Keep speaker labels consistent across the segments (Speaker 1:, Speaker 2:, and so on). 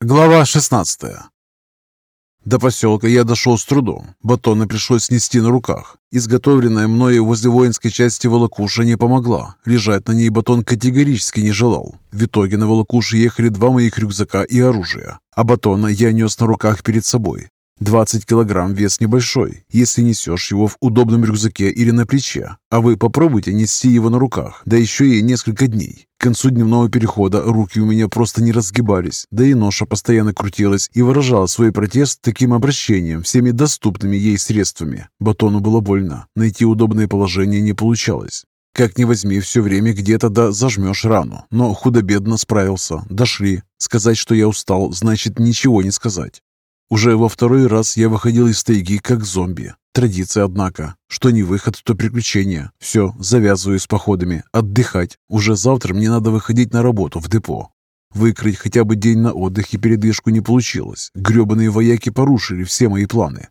Speaker 1: Глава 16 До поселка я дошел с трудом. Батона пришлось снести на руках. Изготовленная мною возле воинской части волокуша не помогла. Лежать на ней батон категорически не желал. В итоге на волокуше ехали два моих рюкзака и оружие. А батона я нес на руках перед собой. 20 килограмм вес небольшой, если несешь его в удобном рюкзаке или на плече. А вы попробуйте нести его на руках, да еще и несколько дней. К концу дневного перехода руки у меня просто не разгибались, да и ноша постоянно крутилась и выражала свой протест таким обращением всеми доступными ей средствами. Батону было больно, найти удобное положение не получалось. Как ни возьми, все время где-то да зажмешь рану. Но худо-бедно справился. Дошли. Сказать, что я устал, значит ничего не сказать. Уже во второй раз я выходил из тайги как зомби. Традиция, однако. Что не выход, то приключение. Все, завязываю с походами. Отдыхать. Уже завтра мне надо выходить на работу в депо. Выкрыть хотя бы день на отдых и передышку не получилось. Гребаные вояки порушили все мои планы.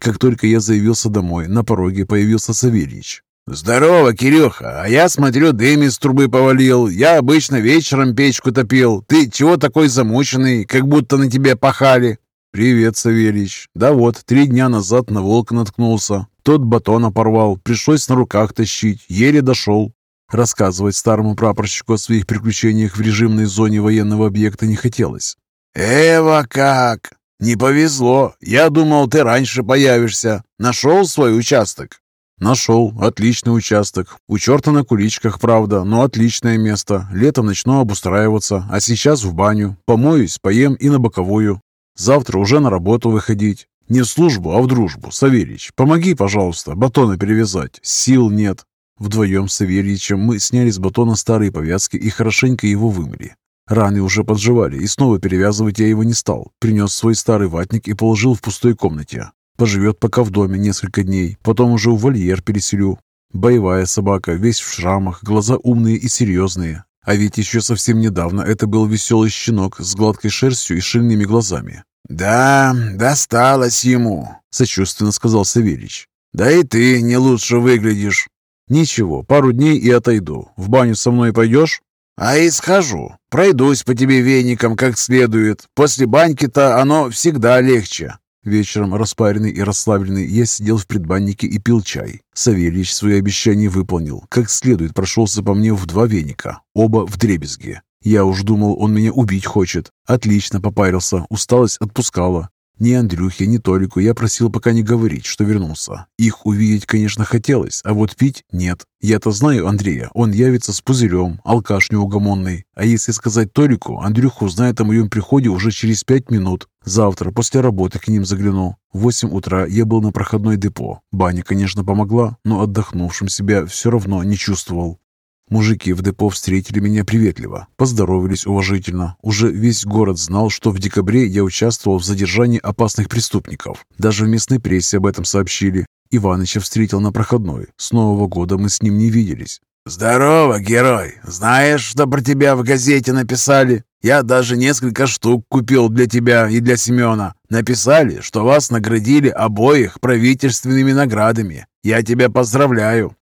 Speaker 1: Как только я заявился домой, на пороге появился Савельич.
Speaker 2: «Здорово, Кирюха! А я смотрю, дым из трубы повалил. Я обычно вечером печку топил. Ты чего такой замученный, как будто на тебе пахали?»
Speaker 1: «Привет, Савельич. Да вот, три дня назад на волка наткнулся. Тот батон порвал, пришлось на руках тащить, еле дошел». Рассказывать старому прапорщику о своих приключениях в режимной зоне военного объекта не хотелось.
Speaker 2: «Эва как! Не повезло. Я думал, ты раньше появишься. Нашел свой участок?»
Speaker 1: «Нашел. Отличный участок. У черта на куличках, правда, но отличное место. Летом начну обустраиваться, а сейчас в баню. Помоюсь, поем и на боковую. Завтра уже на работу выходить. Не в службу, а в дружбу. Савельич, помоги, пожалуйста, батоны перевязать. Сил нет. Вдвоем с Савельичем мы сняли с батона старые повязки и хорошенько его вымыли. Раны уже подживали, и снова перевязывать я его не стал. Принес свой старый ватник и положил в пустой комнате. Поживет пока в доме несколько дней, потом уже в вольер переселю. Боевая собака, весь в шрамах, глаза умные и серьезные. А ведь еще совсем недавно это был веселый щенок с гладкой шерстью и шильными глазами.
Speaker 2: «Да, досталось ему», — сочувственно сказал Савельич. «Да и ты не лучше выглядишь».
Speaker 1: «Ничего, пару дней и отойду. В баню со мной пойдешь?»
Speaker 2: «А и схожу. Пройдусь по тебе веником как следует. После баньки-то оно всегда легче».
Speaker 1: Вечером, распаренный и расслабленный, я сидел в предбаннике и пил чай. Савельич свои обещания выполнил. Как следует прошелся по мне в два веника, оба в дребезге. Я уж думал, он меня убить хочет. Отлично попарился, усталость отпускала. Ни Андрюхе, ни Толику я просил пока не говорить, что вернулся. Их увидеть, конечно, хотелось, а вот пить нет. Я-то знаю Андрея, он явится с пузырем, алкаш неугомонный. А если сказать Толику, Андрюха узнает о моем приходе уже через пять минут. Завтра после работы к ним загляну. В восемь утра я был на проходной депо. Баня, конечно, помогла, но отдохнувшим себя все равно не чувствовал. Мужики в депо встретили меня приветливо, поздоровались уважительно. Уже весь город знал, что в декабре я участвовал в задержании опасных преступников. Даже в местной прессе об этом сообщили. Иваныча встретил на проходной. С Нового года мы с ним не виделись.
Speaker 2: «Здорово, герой! Знаешь, что про тебя в газете написали? Я даже несколько штук купил для тебя и для Семена. Написали, что вас наградили обоих правительственными наградами. Я тебя поздравляю.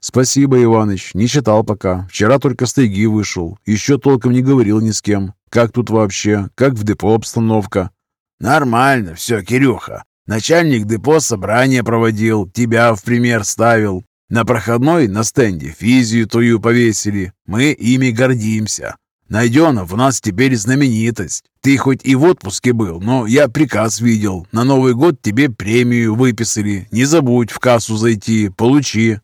Speaker 1: «Спасибо, Иваныч. Не читал пока. Вчера только с тайги вышел. Еще толком не говорил ни с кем. Как тут вообще? Как в депо обстановка?»
Speaker 2: «Нормально все, Кирюха. Начальник депо собрание проводил, тебя в пример ставил. На проходной на стенде физию твою повесили. Мы ими гордимся. Найденов у нас теперь знаменитость. Ты хоть и в отпуске был, но я приказ видел. На Новый год тебе премию выписали. Не забудь в кассу зайти, получи.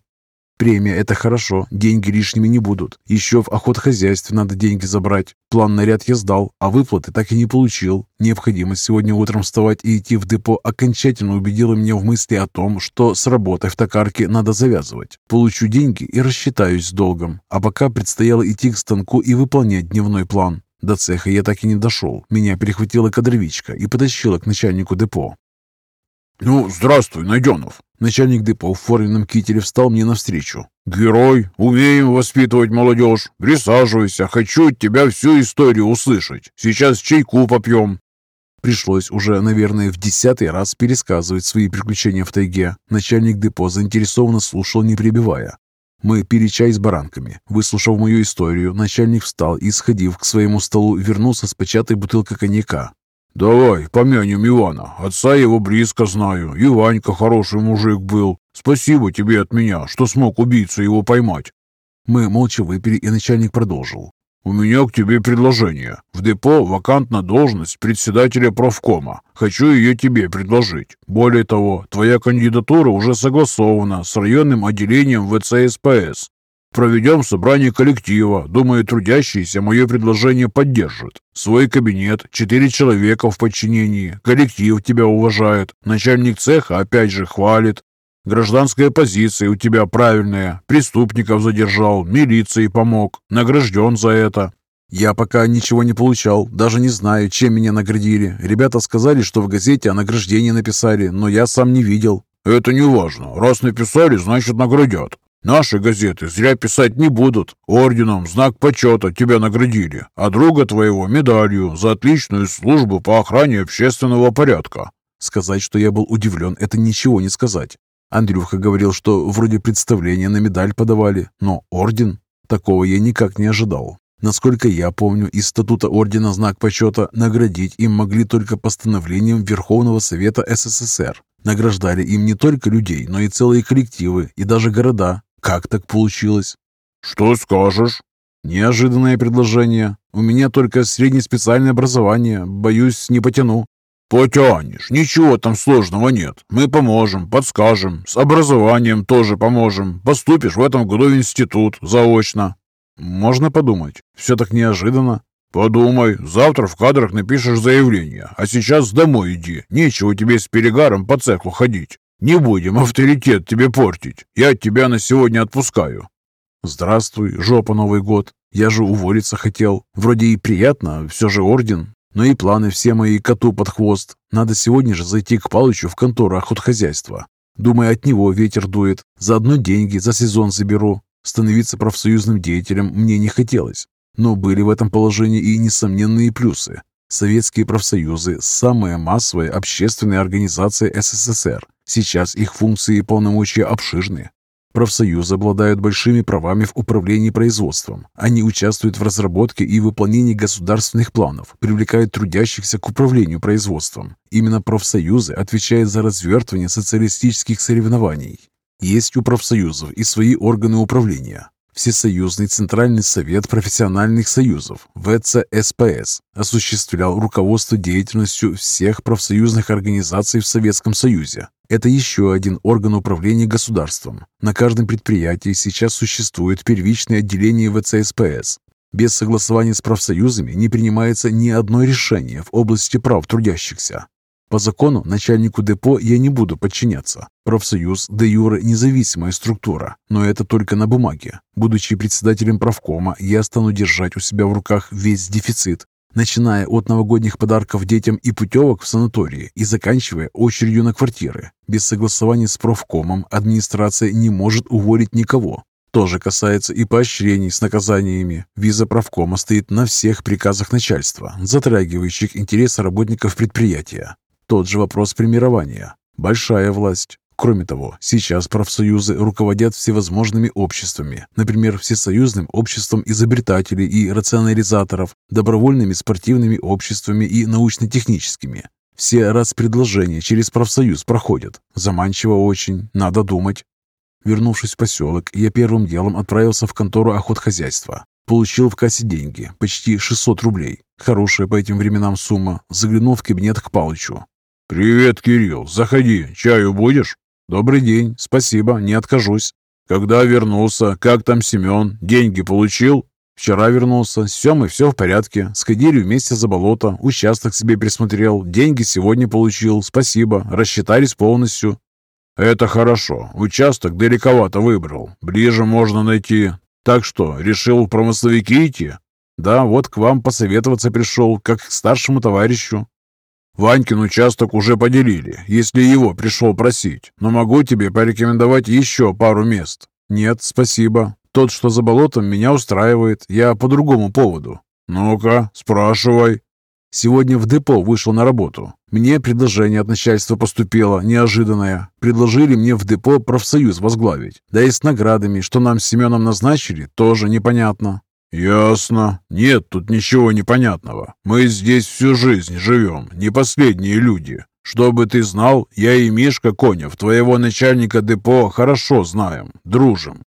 Speaker 1: Премия – это хорошо, деньги лишними не будут. Еще в охотхозяйстве надо деньги забрать. План наряд я сдал, а выплаты так и не получил. Необходимость сегодня утром вставать и идти в депо окончательно убедила меня в мысли о том, что с работой в токарке надо завязывать. Получу деньги и рассчитаюсь с долгом. А пока предстояло идти к станку и выполнять дневной план. До цеха я так и не дошел. Меня перехватила кадровичка и потащила к начальнику депо.
Speaker 3: «Ну, здравствуй, Найденов!»
Speaker 1: Начальник депо в форменном кителе встал мне навстречу.
Speaker 3: «Герой, умеем воспитывать молодежь. Присаживайся, хочу от тебя всю историю услышать. Сейчас чайку попьем».
Speaker 1: Пришлось уже, наверное, в десятый раз пересказывать свои приключения в тайге. Начальник депо заинтересованно слушал, не прибивая. Мы пили чай с баранками. Выслушав мою историю, начальник встал и, сходив к своему столу, вернулся с початой бутылкой коньяка.
Speaker 3: «Давай, помянем Ивана. Отца его близко знаю. И Ванька хороший мужик был. Спасибо тебе от меня, что смог убийцу его поймать».
Speaker 1: Мы молча выпили, и начальник продолжил.
Speaker 3: «У меня к тебе предложение. В депо вакантна должность председателя профкома. Хочу ее тебе предложить. Более того, твоя кандидатура уже согласована с районным отделением ВЦСПС. Проведем собрание коллектива. Думаю, трудящиеся мое предложение поддержат. Свой кабинет, четыре человека в подчинении. Коллектив тебя уважает. Начальник цеха опять же хвалит. Гражданская позиция у тебя правильная. Преступников задержал, милиции помог. Награжден за это.
Speaker 1: Я пока ничего не получал, даже не знаю, чем меня наградили. Ребята сказали, что в газете о награждении написали, но я сам не видел.
Speaker 3: Это не важно. Раз написали, значит наградят. Наши газеты зря писать не будут. Орденом знак почета тебя наградили, а друга твоего медалью за отличную службу по охране общественного порядка.
Speaker 1: Сказать, что я был удивлен, это ничего не сказать. Андрюха говорил, что вроде представления на медаль подавали, но орден? Такого я никак не ожидал. Насколько я помню, из статута ордена знак почета наградить им могли только постановлением Верховного Совета СССР. Награждали им не только людей, но и целые коллективы и даже города. Как так получилось?
Speaker 3: Что скажешь?
Speaker 1: Неожиданное предложение. У меня только среднеспециальное образование. Боюсь, не потяну.
Speaker 3: «Потянешь, ничего там сложного нет. Мы поможем, подскажем, с образованием тоже поможем. Поступишь в этом году в институт, заочно».
Speaker 1: «Можно подумать. Все так неожиданно».
Speaker 3: «Подумай, завтра в кадрах напишешь заявление, а сейчас домой иди. Нечего тебе с перегаром по цеху ходить. Не будем авторитет тебе портить. Я тебя на сегодня отпускаю».
Speaker 1: «Здравствуй, жопа Новый год. Я же уволиться хотел. Вроде и приятно, все же орден. Но и планы все мои коту под хвост. Надо сегодня же зайти к Палычу в контору охотхозяйства. Думаю, от него ветер дует. Заодно деньги за сезон заберу. Становиться профсоюзным деятелем мне не хотелось. Но были в этом положении и несомненные плюсы. Советские профсоюзы – самая массовая общественная организация СССР. Сейчас их функции и полномочия обширны. Профсоюзы обладают большими правами в управлении производством. Они участвуют в разработке и выполнении государственных планов, привлекают трудящихся к управлению производством. Именно профсоюзы отвечают за развертывание социалистических соревнований. Есть у профсоюзов и свои органы управления. Всесоюзный Центральный Совет профессиональных союзов ВЦСПС осуществлял руководство деятельностью всех профсоюзных организаций в Советском Союзе. Это еще один орган управления государством. На каждом предприятии сейчас существует первичное отделение ВЦСПС. Без согласования с профсоюзами не принимается ни одно решение в области прав трудящихся. По закону начальнику депо я не буду подчиняться. Профсоюз де юре независимая структура, но это только на бумаге. Будучи председателем правкома, я стану держать у себя в руках весь дефицит, начиная от новогодних подарков детям и путевок в санатории и заканчивая очередью на квартиры. Без согласования с профкомом администрация не может уволить никого. То же касается и поощрений с наказаниями. Виза правкома стоит на всех приказах начальства, затрагивающих интересы работников предприятия. Тот же вопрос премирования. Большая власть. Кроме того, сейчас профсоюзы руководят всевозможными обществами, например, Всесоюзным обществом изобретателей и рационализаторов, добровольными спортивными обществами и научно-техническими. Все предложения через профсоюз проходят. Заманчиво очень, надо думать. Вернувшись в поселок, я первым делом отправился в контору охотхозяйства. Получил в кассе деньги, почти 600 рублей. Хорошая по этим временам сумма. Заглянул в кабинет к Палычу.
Speaker 3: «Привет, Кирилл. Заходи. Чаю будешь?»
Speaker 1: «Добрый день. Спасибо. Не откажусь».
Speaker 3: «Когда вернулся? Как там Семен? Деньги получил?»
Speaker 1: «Вчера вернулся. С Семой все в порядке. Сходили вместе за болото. Участок себе присмотрел. Деньги сегодня получил. Спасибо. Рассчитались полностью».
Speaker 3: «Это хорошо. Участок далековато выбрал. Ближе можно найти. Так что, решил в промысловики идти?»
Speaker 1: «Да, вот к вам посоветоваться пришел, как к старшему товарищу».
Speaker 3: Ванькин участок уже поделили, если его пришел просить, но могу тебе порекомендовать еще пару мест.
Speaker 1: Нет, спасибо. Тот, что за болотом, меня устраивает. Я по другому поводу.
Speaker 3: Ну-ка, спрашивай.
Speaker 1: Сегодня в депо вышел на работу. Мне предложение от начальства поступило, неожиданное. Предложили мне в депо профсоюз возглавить. Да и с наградами, что нам с Семеном назначили, тоже непонятно.
Speaker 3: «Ясно. Нет тут ничего непонятного. Мы здесь всю жизнь живем, не последние люди. Чтобы ты знал, я и Мишка Конев, твоего начальника депо, хорошо знаем, дружим.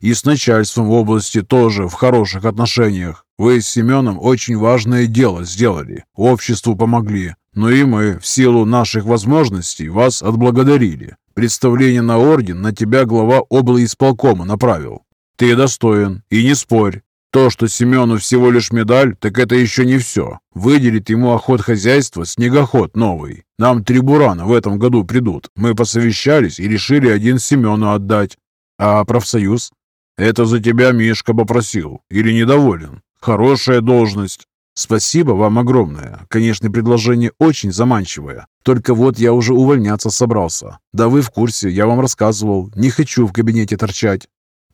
Speaker 3: И с начальством в области тоже в хороших отношениях. Вы с Семеном очень важное дело сделали, обществу помогли. Но и мы, в силу наших возможностей, вас отблагодарили. Представление на орден на тебя глава облисполкома направил. Ты достоин, и не спорь. То, что Семену всего лишь медаль, так это еще не все. Выделит ему охот хозяйства снегоход новый. Нам три бурана в этом году придут. Мы посовещались и решили один Семену отдать. А профсоюз? Это за тебя Мишка попросил. Или недоволен? Хорошая должность. Спасибо вам огромное. Конечно, предложение очень заманчивое. Только вот я уже увольняться собрался. Да вы в курсе, я вам рассказывал. Не хочу в кабинете торчать.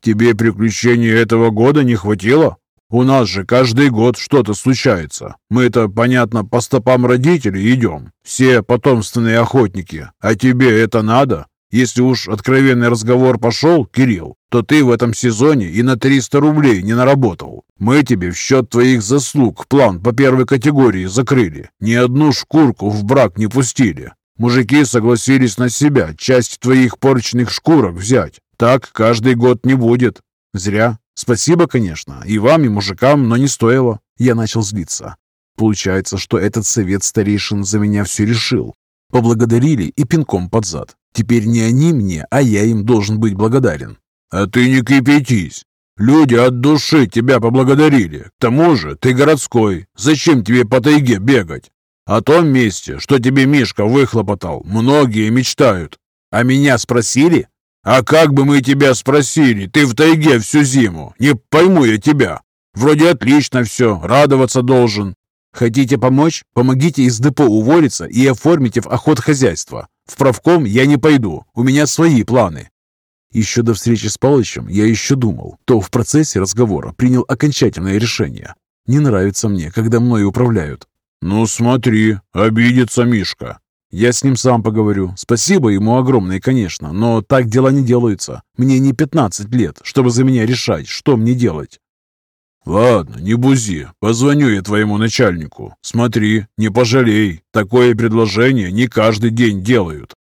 Speaker 3: Тебе приключений этого года не хватило? У нас же каждый год что-то случается. Мы-то, понятно, по стопам родителей идем. Все потомственные охотники. А тебе это надо? Если уж откровенный разговор пошел, Кирилл, то ты в этом сезоне и на 300 рублей не наработал. Мы тебе в счет твоих заслуг план по первой категории закрыли. Ни одну шкурку в брак не пустили. Мужики согласились на себя часть твоих порченных шкурок взять. Так каждый год не будет. Зря. Спасибо, конечно, и вам, и мужикам, но не стоило. Я начал злиться. Получается, что этот совет старейшин за меня все решил. Поблагодарили и пинком под зад. Теперь не они мне, а я им должен быть благодарен. А ты не кипятись. Люди от души тебя поблагодарили. К тому же ты городской. Зачем тебе по тайге бегать? О том месте, что тебе Мишка выхлопотал, многие мечтают. А меня спросили? «А как бы мы тебя спросили? Ты в тайге всю зиму. Не пойму я тебя. Вроде отлично все, радоваться должен. Хотите помочь? Помогите из депо уволиться и оформите в охот хозяйства. В правком я не пойду, у меня свои планы». Еще до встречи с Палычем я еще думал, то в процессе разговора принял окончательное решение. Не нравится мне, когда мной управляют. «Ну смотри, обидится Мишка. Я с ним сам поговорю. Спасибо ему огромное, конечно, но так дела не делаются. Мне не 15 лет, чтобы за меня решать, что мне делать. «Ладно, не бузи. Позвоню я твоему начальнику. Смотри, не пожалей. Такое предложение не каждый день делают».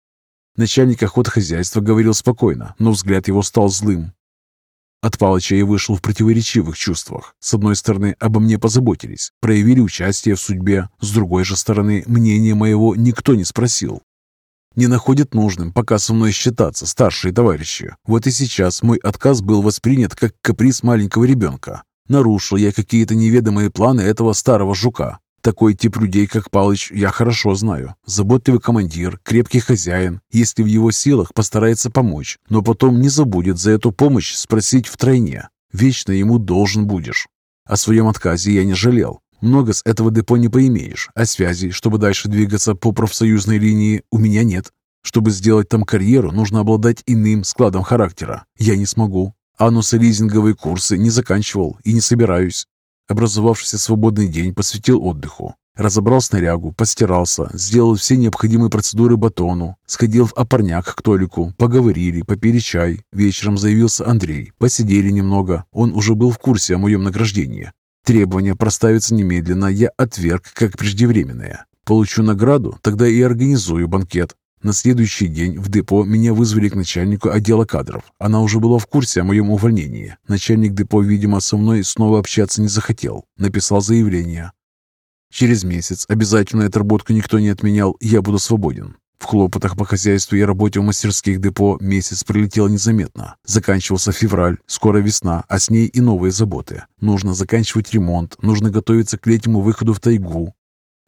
Speaker 3: Начальник охотхозяйства говорил спокойно, но взгляд его стал злым. От Палыча я вышел в противоречивых чувствах. С одной стороны, обо мне позаботились, проявили участие в судьбе. С другой же стороны, мнения моего никто не спросил. Не находят нужным пока со мной считаться старшие товарищи. Вот и сейчас мой отказ был воспринят как каприз маленького ребенка. Нарушил я какие-то неведомые планы этого старого жука. Такой тип людей, как Палыч, я хорошо знаю. Заботливый командир, крепкий хозяин, если в его силах постарается помочь, но потом не забудет за эту помощь спросить втройне. Вечно ему должен будешь. О своем отказе я не жалел. Много с этого депо не поимеешь, а связей, чтобы дальше двигаться по профсоюзной линии, у меня нет. Чтобы сделать там карьеру, нужно обладать иным складом характера. Я не смогу. Анусы-лизинговые курсы не заканчивал и не собираюсь. Образовавшийся свободный день посвятил отдыху. Разобрал снарягу, постирался, сделал все необходимые процедуры батону, сходил в опорняк к Толику, поговорили, попили чай. Вечером заявился Андрей. Посидели немного, он уже был в курсе о моем награждении. Требование проставиться немедленно я отверг как преждевременное. Получу награду, тогда и организую банкет. На следующий день в депо меня вызвали к начальнику отдела кадров. Она уже была в курсе о моем увольнении. Начальник депо, видимо, со мной снова общаться не захотел. Написал заявление. Через месяц обязательную отработку никто не отменял, я буду свободен. В хлопотах по хозяйству и работе в мастерских депо месяц прилетел незаметно. Заканчивался февраль, скоро весна, а с ней и новые заботы. Нужно заканчивать ремонт, нужно готовиться к летнему выходу в тайгу,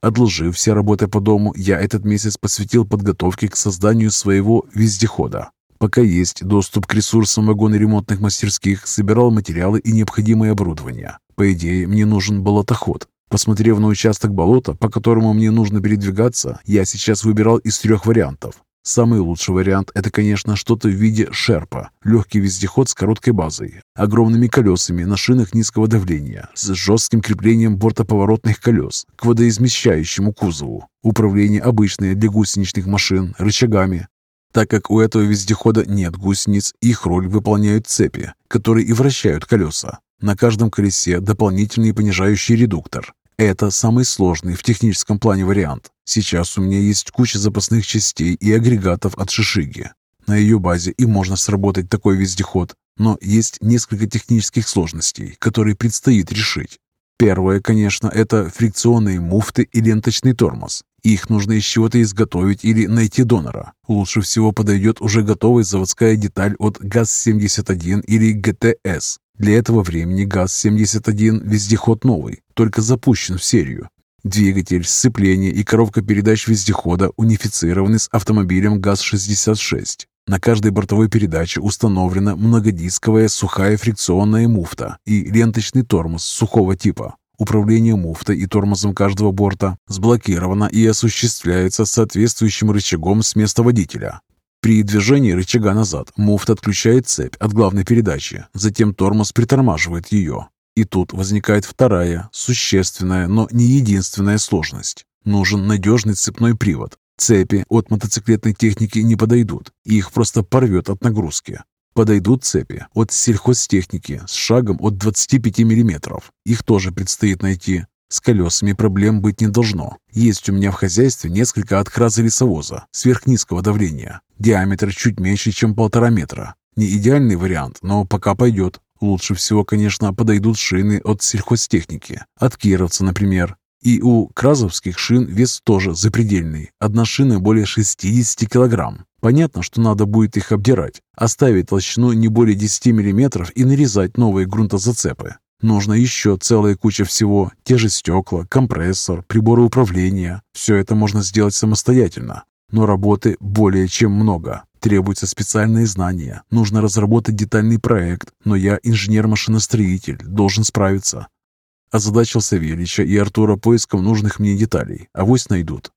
Speaker 3: Отложив все работы по дому, я этот месяц посвятил подготовке к созданию своего вездехода. Пока есть доступ к ресурсам вагоноремонтных мастерских, собирал материалы и необходимое оборудование. По идее, мне нужен болотоход. Посмотрев на участок болота, по которому мне нужно передвигаться, я сейчас выбирал из трех вариантов.
Speaker 1: Самый лучший вариант – это, конечно, что-то в виде шерпа, легкий вездеход с короткой базой, огромными колесами на шинах низкого давления, с жестким креплением бортоповоротных колес к водоизмещающему кузову, управление обычное для гусеничных машин, рычагами. Так как у этого вездехода нет гусениц, их роль выполняют цепи, которые и вращают колеса. На каждом колесе дополнительный понижающий редуктор, это самый сложный в техническом плане вариант. Сейчас у меня есть куча запасных частей и агрегатов от Шишиги. На ее базе и можно сработать такой вездеход, но есть несколько технических сложностей, которые предстоит решить. Первое, конечно, это фрикционные муфты и ленточный тормоз. Их нужно из чего-то изготовить или найти донора. Лучше всего подойдет уже готовая заводская деталь от ГАЗ-71 или ГТС. Для этого времени ГАЗ-71 вездеход новый, только запущен в серию. Двигатель, сцепление и коробка передач вездехода унифицированы с автомобилем ГАЗ-66. На каждой бортовой передаче установлена многодисковая сухая фрикционная муфта и ленточный тормоз сухого типа. Управление муфтой и тормозом каждого борта сблокировано и осуществляется соответствующим рычагом с места водителя. При движении рычага назад муфт отключает цепь от главной передачи, затем тормоз притормаживает ее. И тут возникает вторая, существенная, но не единственная сложность. Нужен надежный цепной привод. Цепи от мотоциклетной техники не подойдут, их просто порвет от нагрузки. Подойдут цепи от сельхозтехники с шагом от 25 мм. Их тоже предстоит найти. С колесами проблем быть не должно. Есть у меня в хозяйстве несколько от лесовоза сверхнизкого давления. Диаметр чуть меньше, чем полтора метра. Не идеальный вариант, но пока пойдет. Лучше всего, конечно, подойдут шины от сельхозтехники. От Кировца, например. И у кразовских шин вес тоже запредельный. Одна шина более 60 килограмм. Понятно, что надо будет их обдирать, оставить толщину не более 10 мм и нарезать новые грунтозацепы. Нужно еще целая куча всего. Те же стекла, компрессор, приборы управления. Все это можно сделать самостоятельно. Но работы более чем много. Требуются специальные знания. Нужно разработать детальный проект. Но я инженер-машиностроитель, должен справиться. Озадачился Савельича и Артура поиском нужных мне деталей. Авось найдут.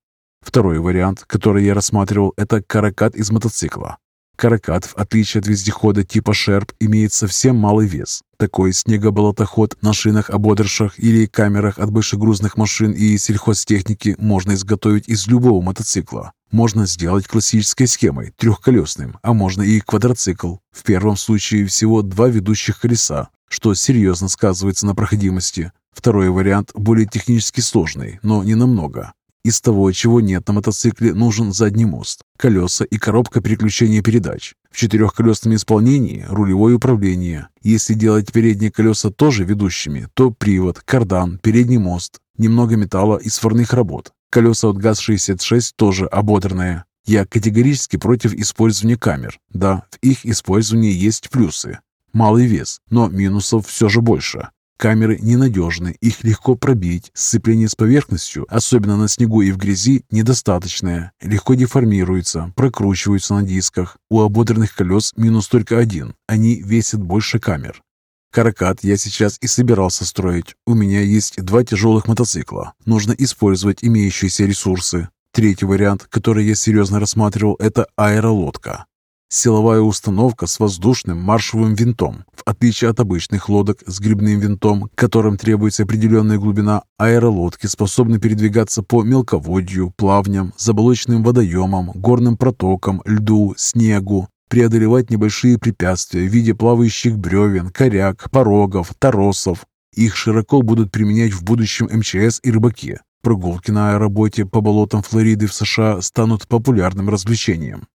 Speaker 1: Второй вариант, который я рассматривал, это каракат из мотоцикла. Каракат, в отличие от вездехода типа «Шерп», имеет совсем малый вес. Такой снегоболотоход на шинах-ободрышах или камерах от большегрузных машин и сельхозтехники можно изготовить из любого мотоцикла. Можно сделать классической схемой, трехколесным, а можно и квадроцикл. В первом случае всего два ведущих колеса, что серьезно сказывается на проходимости. Второй вариант более технически сложный, но не намного. Из того, чего нет на мотоцикле, нужен задний мост, колеса и коробка переключения передач. В четырехколесном исполнении – рулевое управление. Если делать передние колеса тоже ведущими, то привод, кардан, передний мост, немного металла и сварных работ. Колеса от ГАЗ-66 тоже ободранные. Я категорически против использования камер. Да, в их использовании есть плюсы. Малый вес, но минусов все же больше. Камеры ненадежны, их легко пробить. Сцепление с поверхностью, особенно на снегу и в грязи, недостаточное. Легко деформируются, прокручиваются на дисках. У ободренных колес минус только один. Они весят больше камер. Каракат я сейчас и собирался строить. У меня есть два тяжелых мотоцикла. Нужно использовать имеющиеся ресурсы. Третий вариант, который я серьезно рассматривал, это аэролодка. Силовая установка с воздушным маршевым винтом. В отличие от обычных лодок с грибным винтом, которым требуется определенная глубина, аэролодки способны передвигаться по мелководью, плавням, заболоченным водоемам, горным протокам, льду, снегу, преодолевать небольшие препятствия в виде плавающих бревен, коряк, порогов, торосов. Их широко будут применять в будущем МЧС и рыбаки. Прогулки на аэроботе по болотам Флориды в США станут популярным развлечением.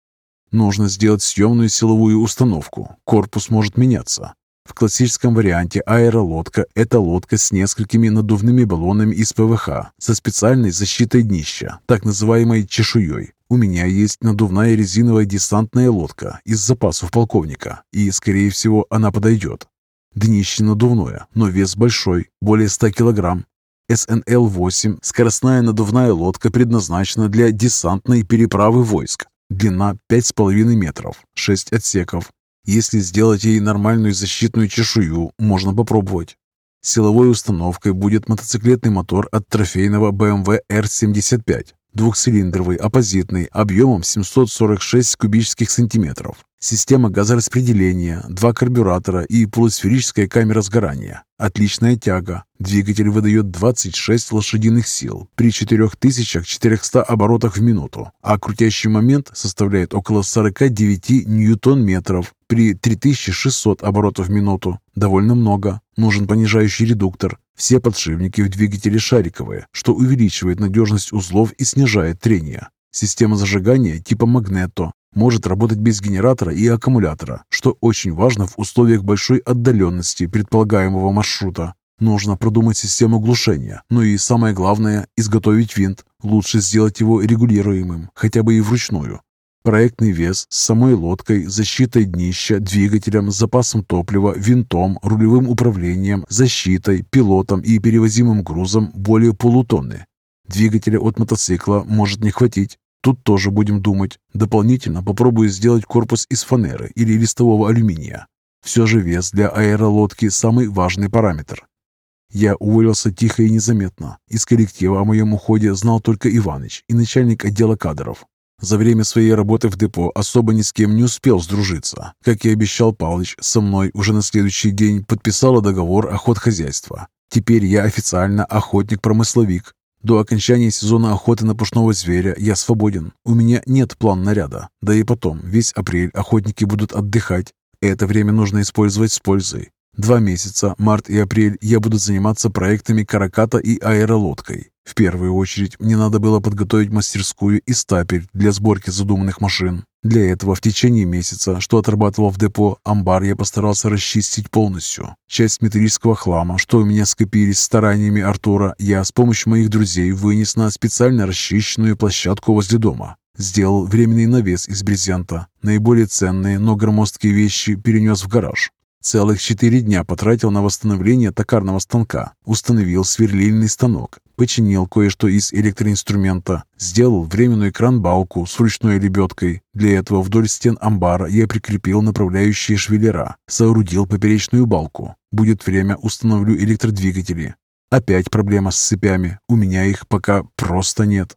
Speaker 1: Нужно сделать съемную силовую установку. Корпус может меняться. В классическом варианте аэролодка – это лодка с несколькими надувными баллонами из ПВХ со специальной защитой днища, так называемой чешуей. У меня есть надувная резиновая десантная лодка из запасов полковника, и, скорее всего, она подойдет. Днище надувное, но вес большой, более 100 килограмм. СНЛ-8 – скоростная надувная лодка предназначена для десантной переправы войск. Длина 5,5 метров, 6 отсеков. Если сделать ей нормальную защитную чешую, можно попробовать. Силовой установкой будет мотоциклетный мотор от трофейного BMW R75. Двухцилиндровый, оппозитный, объемом 746 кубических сантиметров. Система газораспределения, два карбюратора и полусферическая камера сгорания. Отличная тяга. Двигатель выдает 26 лошадиных сил при 4400 оборотах в минуту, а крутящий момент составляет около 49 ньютон-метров при 3600 оборотов в минуту. Довольно много. Нужен понижающий редуктор. Все подшипники в двигателе шариковые, что увеличивает надежность узлов и снижает трение. Система зажигания типа Магнето может работать без генератора и аккумулятора, что очень важно в условиях большой отдаленности предполагаемого маршрута. Нужно продумать систему глушения, ну и самое главное – изготовить винт. Лучше сделать его регулируемым, хотя бы и вручную. Проектный вес с самой лодкой, защитой днища, двигателем, запасом топлива, винтом, рулевым управлением, защитой, пилотом и перевозимым грузом более полутонны. Двигателя от мотоцикла может не хватить. Тут тоже будем думать. Дополнительно попробую сделать корпус из фанеры или листового алюминия. Все же вес для аэролодки самый важный параметр. Я уволился тихо и незаметно. Из коллектива о моем уходе знал только Иваныч и начальник отдела кадров. За время своей работы в депо особо ни с кем не успел сдружиться. Как и обещал Палыч, со мной уже на следующий день подписала договор охотхозяйства. Теперь я официально охотник-промысловик, до окончания сезона охоты на пушного зверя я свободен. У меня нет план наряда. Да и потом, весь апрель охотники будут отдыхать. Это время нужно использовать с пользой. Два месяца, март и апрель, я буду заниматься проектами караката и аэролодкой. В первую очередь, мне надо было подготовить мастерскую и стапель для сборки задуманных машин. Для этого в течение месяца, что отрабатывал в депо, амбар я постарался расчистить полностью. Часть металлического хлама, что у меня скопились стараниями Артура, я с помощью моих друзей вынес на специально расчищенную площадку возле дома. Сделал временный навес из брезента. Наиболее ценные, но громоздкие вещи перенес в гараж. Целых четыре дня потратил на восстановление токарного станка, установил сверлильный станок, починил кое-что из электроинструмента, сделал временную кран-балку с ручной лебедкой. Для этого вдоль стен амбара я прикрепил направляющие швеллера, соорудил поперечную балку. Будет время, установлю электродвигатели. Опять проблема с цепями, у меня их пока просто нет.